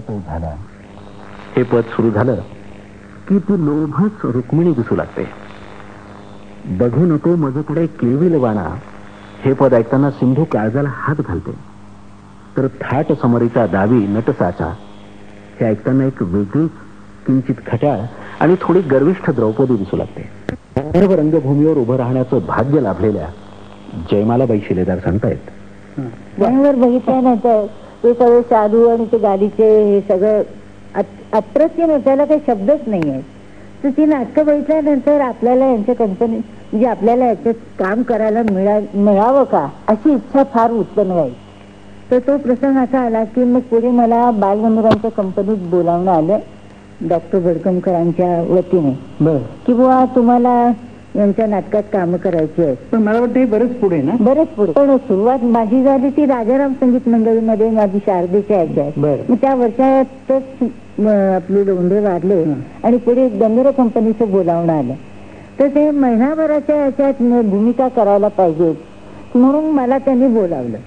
तो झाला. हे पद सुरू झालं की ती लोभच रुक्मिणी दिसू लागते. बघू नको मजकडे किळविल वाणा. हे पद ऐकताना सिंधू काळजाला हात घालते. तर थाट समरीचा दावी नटसाचा. हे ऐकताना एक वेगळीच किंचित खट्याळ आणि थोडी गर्विष्ठ द्रौपदी दिसू लागते. सर्व रंगभूमीवर उभं राहण्याचं भाग्य लाभलेल्या जयमालाबाई शिलेदार सांगतायत. बघितल्यानंतर ते सगळे साधू आणि ते गाडीचे हे सगळं अप्रतिम आहे, त्याला काही शब्दच नाही आहेत तर ती नाटकं बघितल्यानंतर आपल्याला यांच्या कंपनी म्हणजे आपल्याला याच्यात काम करायला मिळा मिळावं का? अशी इच्छा फार उत्पन्न व्हायची तर तो प्रसंग असा आला की मग पुढे मला बालगंधर्वांच्या कंपनीत बोलावणं आलं डॉक्टर भडकमकरांच्या वतीने. की बुवा तुम्हाला यांच्या नाटकात कामं करायची आहेत. पण मला वाटतं हे बरंच पुढे ना? बरेच पुढे. पण सुरुवात माझी झाली ती राजाराम संगीत मंडळीमध्ये माझी शारदेच्या बर. मग त्या वर्षातच म, आपले लोंढे वाढले. आणि पुढे गंधर्व कंपनीचं बोलावणं आलं. तर ते महिनाभराच्या याच्यात म, भूमिका करायला पाहिजेत म्हणून मला त्यांनी बोलावलं.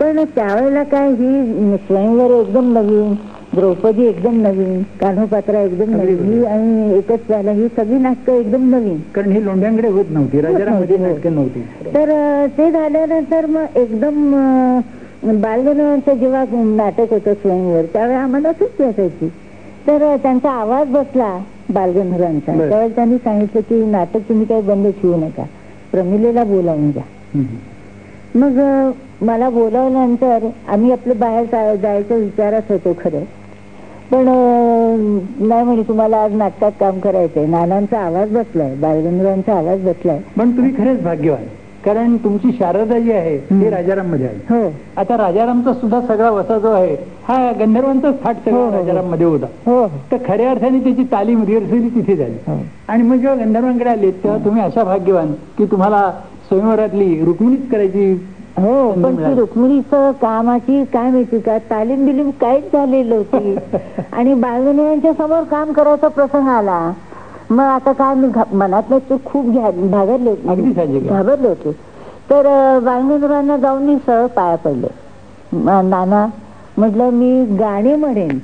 पण त्यावेळेला काय ही स्वयंवर एकदम नवीन द्रौपदी एकदम नवीन कान्होपात्रा एकदम नवीन. ही आणि एकच झालं ही सगळी नाटकं एकदम नवीन. कारण ही लोंढ्यांकडे होत नव्हती राजारामध्ये नव्हती, हो. नाटकं नव्हती. तर ते झाल्यानंतर मग एकदम बालगणवांचं जेव्हा नाटक होतं स्वयंवर त्यावेळी आम्हाला सुट्टी असायची तर त्यांचा आवाज बसला बालगंधर्वांचा. बरं. त्यावेळी त्यांनी सांगितलं की नाटक तुम्ही काही बंद ठेवू नका. प्रमिलेला बोलावून घ्या. मग मला बोलावल्यानंतर आम्ही आपलं बाहेर जायचं विचारत होतो खरं. पण नाही म्हणे तुम्हाला आज नाटकात काम करायचंय. नानांचा आवाज बसलाय बालगंधर्वांचा आवाज बसलाय. पण तुम्ही खरेच भाग्यवान. कारण तुमची शारदा जी आहे ती. राजाराममध्ये आहे हो. आता राजारामचा सुद्धा सगळा वसा जो आहे हा गंधर्वांचाच थाट हो, सगळा हो, हो. राजाराममध्ये होता. हो तर खऱ्या अर्थाने त्याची तालीम रिहर्सली तिथे झाली. आणि मग जेव्हा गंधर्वांकडे आले तेव्हा तुम्ही अशा भाग्यवान की तुम्हाला स्वयंवरातली रुक्मिणीच करायची हो पण ती. रुक्मिणीचं कामाची काय माहिती का तालीम बिलीम काहीच झालेली होती आणि बालगणियांच्या समोर काम करायचा प्रसंग आला. मग आता काय मी मनातलं ते खूप घाबरले होते. घाबरले होते. तर बालगंधर्वांना जाऊन मी सरळ पाया पडले. नाना म्हटलं मी गाणे म्हणेन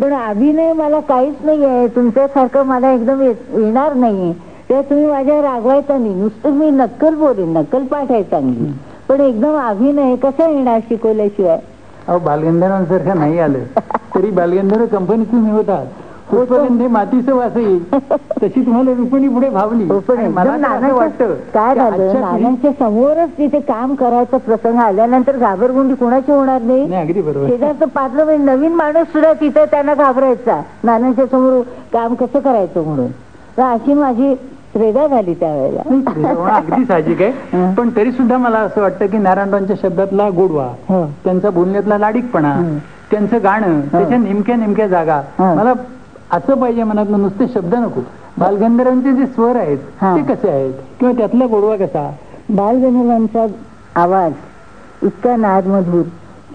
पण अभिनय मला काहीच नाही आहे तुमच्यासारखं मला एकदम येणार नाही. तेव्हा तुम्ही माझ्या रागवायचा नाही. नुसतं मी नक्कल बोलेन नक्कल पाठ आहे चांगली पण एकदम अभिनय कसा येणार शिकवल्याशिवाय? अहो बालगंधर्वांसारखं नाही आलं. तरी बालगंधर्व कंपनीत तुम्ही होतात पुष्पगंध हे मातीचं वास येईल तशी तुम्हाला रुक्मिणी पुढे भावली. हो, पण आणि एकदम मला तर असं नानांच्या- वाटतं काय की झालं? आजच्या नानांच्या समोरच तिथे काम करायचा प्रसंग आल्यानंतर घाबरगुंडी कोणाची होणार नाही? नाही अगदी बरोबर. शेजारचं पात्र म्हणजे नवीन माणूस सुद्धा तिथे त्यांना घाबरायचा. नानांच्या समोर काम कसं करायचं म्हणून? तर अशी माझी प्रेरणा झाली त्यावेळेला होणं अगदी साहजिक आहे हं. पण तरी सुद्धा मला असं वाटतं की नारायणरावांच्या शब्दातला गोडवा हो. त्यांचा बोलण्यातला लाडीकपणा हं. त्यांचं गाणं त्याच्या नेमक्या नेमक्या जागा हं. मला असं पाहिजे मनातलं नुसते शब्द नको बालगंधर्वांचे जे स्वर आहेत हां. ते कसे आहेत किंवा त्यातला गोडवा कसा बालगणवांचा आवाज इतका नादमधूर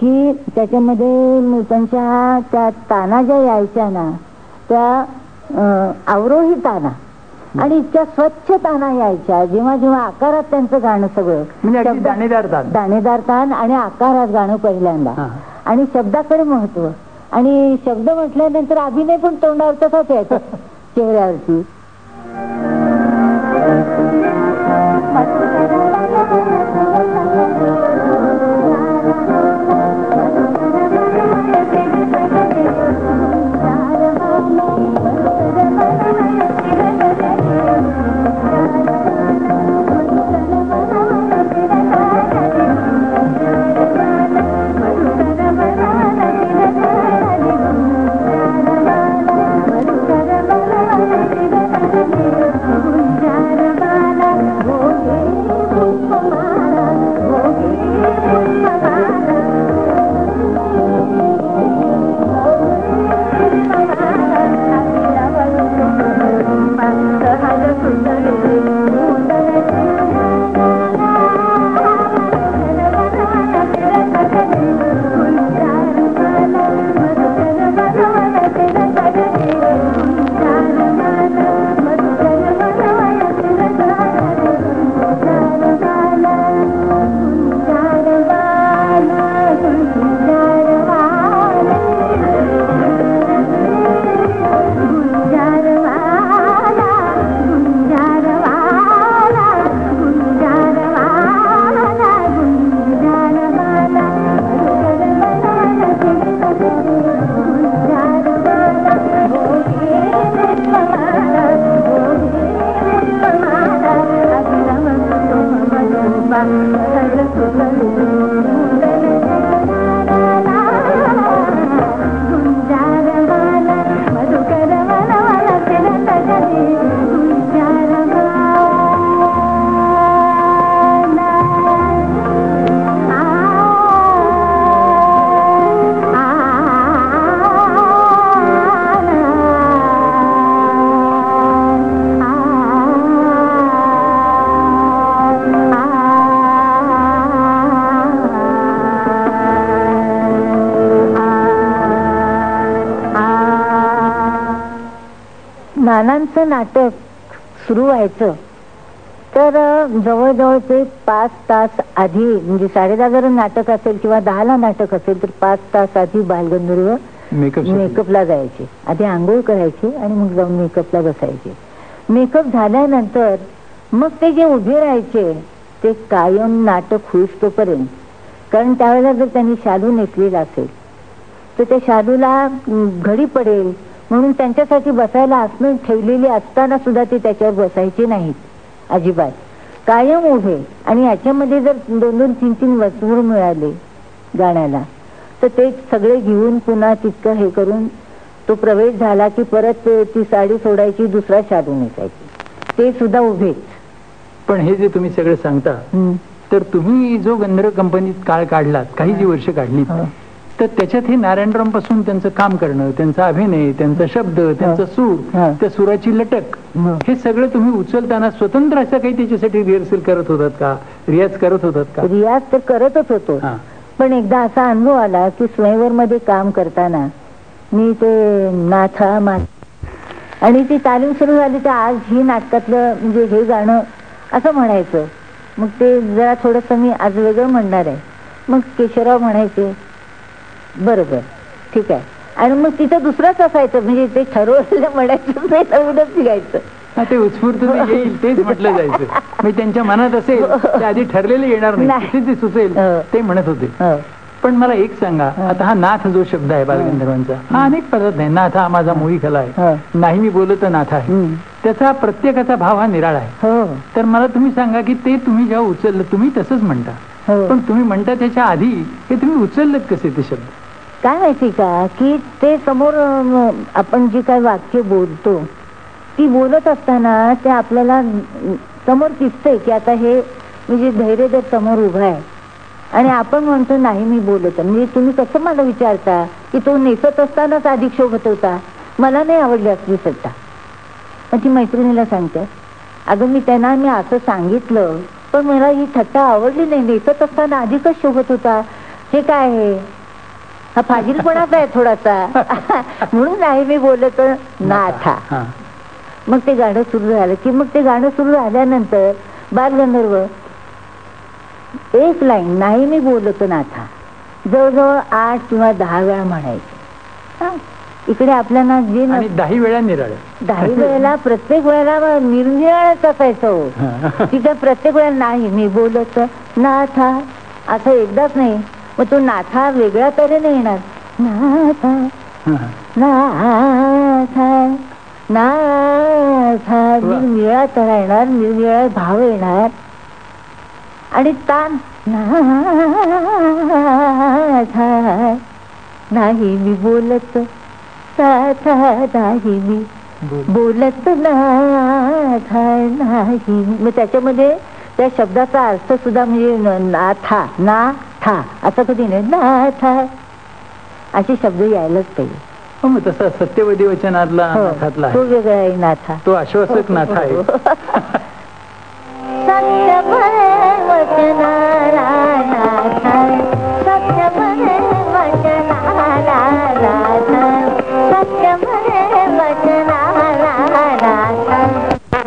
की त्याच्यामध्ये त्यांच्या त्या ताना ज्या यायच्या ना त्या अवरोही ताना आणि इतक्या स्वच्छ ताना यायच्या. जेव्हा जेव्हा आकारात त्यांचं गाणं सगळं म्हणजे दाणेदार ताण. दाणेदार तान आणि आकारात गाणं पहिल्यांदा. आणि शब्दाकडे महत्त्व. आणि शब्द म्हटल्यानंतर अभिनय पण तोंडावर तसाच यायचा. चेहऱ्यावरती. नाटक सुरू व्हायचं. तर जवळजवळ ते पाच तास आधी म्हणजे साडे दहा जर नाटक असेल किंवा दहाला नाटक असेल तर पाच तास आधी बालगंधर्व मेकअप मेकअपला जायचे. आधी आंघोळ करायचे आणि मग जाऊन मेकअपला बसायचे. मेकअप झाल्यानंतर मग ते जे उभे राहायचे ते कायम नाटक होईस तोपर्यंत. कारण त्यावेळेला जर त्यांनी शालू नेसलेला असेल तर त्या शालूला घडी पडेल म्हणून त्यांच्यासाठी बसायला आसनं ठेवलेली असताना सुद्धा ते त्याच्यावर बसायचे नाहीत. अजिबात. कायम उभे आणि याच्यामध्ये जर दोन दोन तीन तीन वस्तूर मिळाले गाण्याला तर ते सगळे घेऊन पुन्हा तितकं हे करून तो प्रवेश झाला की परत ते- साडी सोडायची दुसरा शालू नेसायची. ते सुद्धा उभेच. पण हे जे तुम्ही सगळं सांगता. तर तुम्ही जो गंधर्व कंपनीत काळ काढलात काही जी वर्ष काढली. तर त्याच्यात हे नारायणरामपासून त्यांचं काम करणं त्यांचा अभिनय त्यांचा शब्द त्यांचा सूर. त्या सुराची लटक हो. सगळं तुम्ही उचलताना स्वतंत्र असं काही त्याच्यासाठी रिहर्सल करत होतात का रियाज करत होतात का रियाज तर करतच होतो. पण एकदा असा अनुभव आला की स्वयंवर मध्ये काम करताना मी ते नाथा मा आणि ती तालीम सुरू झाली तर आज ही नाटकातलं म्हणजे हे गाणं असं म्हणायचं मग ते जरा थोडस मी आज वेगळं म्हणणार आहे मग केशवराव म्हणायचे बरोबर. ठीक आहे. आणि मग तिथं दुसरंच असायचं म्हणजे ते ठरवलेलं म्हणायचं ते नवीनच निघायचं. हा, ते उत्स्फूर्त येईल तेच म्हटलं जायचं. म्हणजे त्यांच्या मनात असेल ते आधी ठरलेलं येणार नाही नाही. जे सुचेल हो. ते म्हणत होते. हो. पण मला एक सांगा आता हा नाथ जो शब्द आहे बालगंधर्वांचा हा अनेक पदार्थ आहे. नाथ हा माझा मोही खला आहे. हो. नाही मी बोलत नाथ आहे. त्याचा प्रत्येकाचा भाव हा निराळा आहे. हो. तर मला तुम्ही सांगा की ते तुम्ही जेव्हा उचललं तुम्ही तसंच म्हणता. हो. पण तुम्ही म्हणता त्याच्या आधी हे तुम्ही उचललं कसे ते शब्द? काय माहिती का? की ते समोर आपण जी काय वाक्य बोलतो ती बोलत असताना ते आपल्याला समोर दिसतंय की आता हे म्हणजे धैर्य जर समोर उभा आहे. आणि आपण म्हणतो नाही मी बोलत म्हणजे तुम्ही कसं मला विचारता की तो नेसत असतानाच अधिक शोभत होता मला नाही आवडली असली सत्ता. मग ती मैत्रिणीला सांगते अगं मी त्यांना मी असं सांगितलं पण मला ही थट्टा आवडली नाही. नेसत असताना अधिकच शोभत होता. हे काय आहे? हा फाजीलपणाच आहे थोडासा. म्हणून नाही मी बोलत नाथा. मग ते गाणं सुरू झालं. की मग ते गाणं सुरू झाल्यानंतर बालगंधर्व एक लाईन नाही मी बोलत नाथा. जवळजवळ आठ किंवा दहा वेळा म्हणायचे. इकडे आपल्याला जे दहा वेळा निराळ. दहाही वेळेला प्रत्येक वेळेला निर्निराळच असायचं. तिथं प्रत्येक वेळेला नाही मी बोलत नाथा. असं एकदाच नाही. मग तो नाथा वेगळ्या तऱ्हेने येणार. नाथा नाथा नाथा निर्निळा तरा येणार निर्निळा भाव येणार. आणि तान नाथा नाही मी बोलत साथा नाही मी बोलत नाथा नाही मग त्याच्यामध्ये त्या शब्दाचा अर्थ सुद्धा म्हणजे नाथा ना था असं कधी नाही. नाथा असे शब्द यायलाच पाहिजे. हो, मग तसा सत्यवदी वचनातला हो, नाथातला तो आहे वेगळा आहे नाथा. तो आश्वासक नाथ आहे. वचनाला नाथा. नाथा.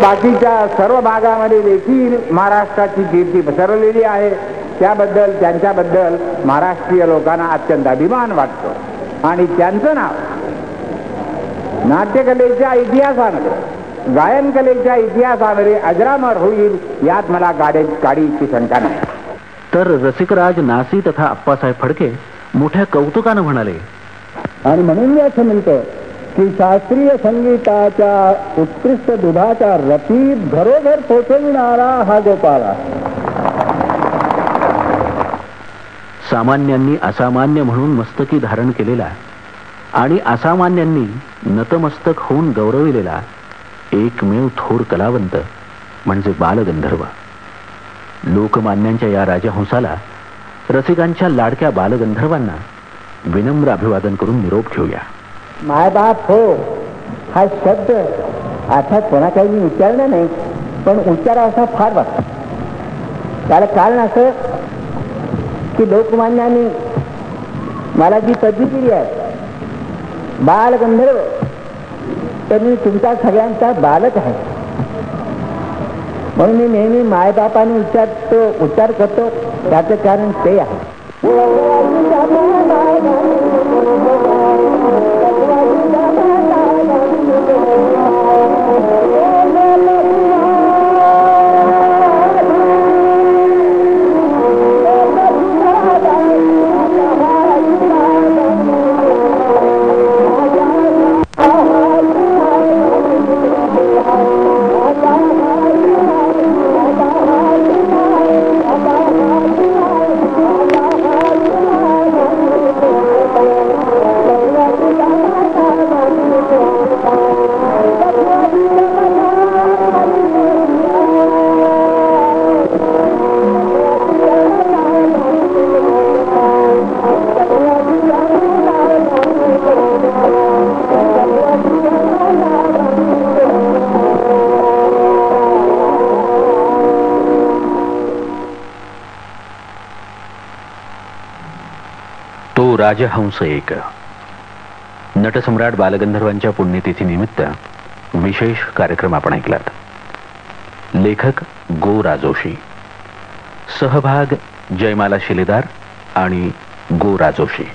बाकीच्या सर्व भागामध्ये देखील महाराष्ट्राची कीर्ती पसरलेली आहे. त्याबद्दल त्यांच्याबद्दल महाराष्ट्रीय लोकांना अत्यंत अभिमान वाटतो. आणि त्यांचं नाव नाट्यकलेच्या इतिहासामध्ये गायन कलेच्या इतिहासामध्ये अजरामर होईल यात मला गाडी गाडीची शंका नाही. तर रसिकराज नासी तथा अप्पासाहेब फडके मोठ्या कौतुकानं म्हणाले आणि म्हणून मी असं म्हणतो की शास्त्रीय संगीताच्या उत्कृष्ट दुधाच्या रतीत घरोघर पोचविणारा हा गोपाळा सामान्यांनी असामान्य म्हणून मस्तकी धारण केलेला आणि असामान्यांनी नतमस्तक होऊन गौरविलेला एकमेव थोर कलावंत म्हणजे बालगंधर्व. लोकमान्यांच्या या राजहंसाला रसिकांच्या लाडक्या बालगंधर्वांना विनम्र अभिवादन करून निरोप घेऊया. मायबाप हो हा शब्द अर्थात कोणाचाही मी विचारला नाही पण उच्चारा असा फार वाटतो त्याला कारण असं की लोकमान्याने मला जी पदवी दिली आहे बालगंधर्व तर मी तुमचा सगळ्यांचा बालक आहे. म्हणून मी नेहमी मायबापाने उच्चारतो उच्चार करतो त्याचं कारण ते आहे. राजहंस एक. नटसम्राट बालगंधर्वांच्या पुण्यतिथी निमित्त विशेष कार्यक्रम आपण ऐकलात. लेखक गो राजोशी. सहभाग जयमाला शिलेदार आणि गो राजोशी.